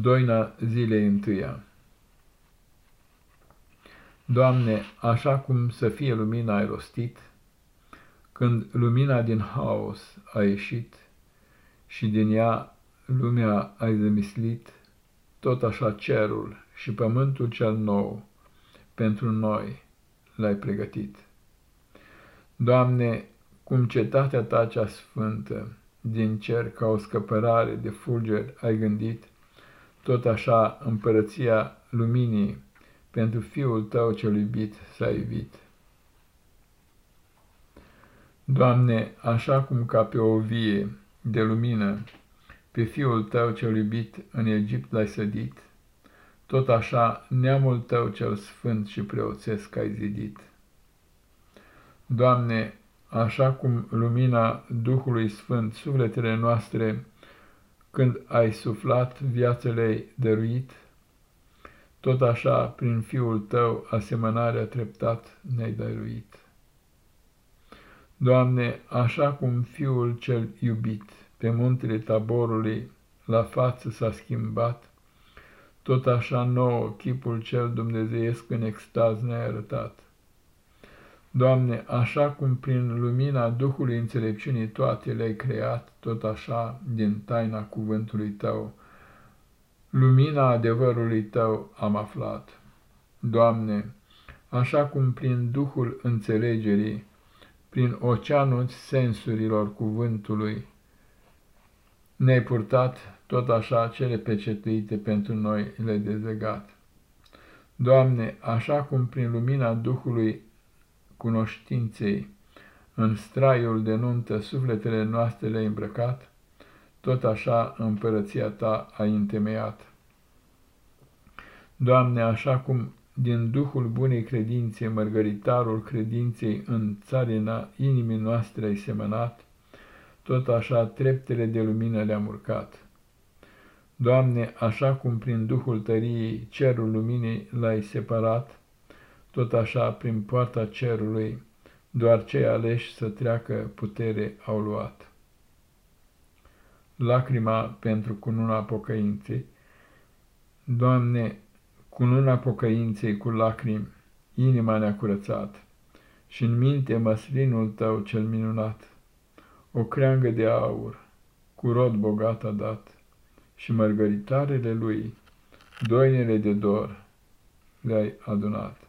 Doina zilei întâia Doamne, așa cum să fie lumina ai rostit, când lumina din haos a ieșit și din ea lumea ai zămislit, tot așa cerul și pământul cel nou pentru noi l-ai pregătit. Doamne, cum cetatea ta cea sfântă, din cer ca o scăpărare de fulger ai gândit, tot așa împărăția luminii pentru Fiul Tău cel iubit s-a iubit. Doamne, așa cum ca pe o vie de lumină, pe Fiul Tău cel iubit în Egipt l-ai sădit, tot așa neamul Tău cel sfânt și preoțesc ai zidit. Doamne, așa cum lumina Duhului Sfânt sufletele noastre, când ai suflat viață le-ai dăruit, tot așa prin Fiul Tău asemănarea treptat ne-ai dăruit. Doamne, așa cum Fiul cel iubit pe muntele taborului la față s-a schimbat, tot așa nouă chipul cel dumnezeiesc în extaz ne-ai arătat. Doamne, așa cum prin lumina Duhului înțelepciunii toate le-ai creat, tot așa, din taina cuvântului Tău, lumina adevărului Tău am aflat. Doamne, așa cum prin Duhul înțelegerii, prin oceanul sensurilor cuvântului, ne-ai purtat, tot așa cele pecetuite pentru noi le dezlegat. Doamne, așa cum prin lumina Duhului cunoștinței, în straiul de nuntă sufletele noastre le-ai îmbrăcat, tot așa împărăția ta ai întemeiat. Doamne, așa cum din Duhul bunei credințe, mărgăritarul credinței în țarina inimii noastre ai semănat, tot așa treptele de lumină le-am urcat. Doamne, așa cum prin Duhul tăriei cerul luminii l-ai separat, tot așa, prin poarta cerului, doar cei aleși să treacă putere au luat. Lacrima pentru cununa pocăinței Doamne, cununa pocăinței cu lacrimi, inima ne-a curățat și în minte măslinul Tău cel minunat, o creangă de aur, cu rod bogat a dat și mărgăritarele Lui, doinele de dor, le-ai adunat.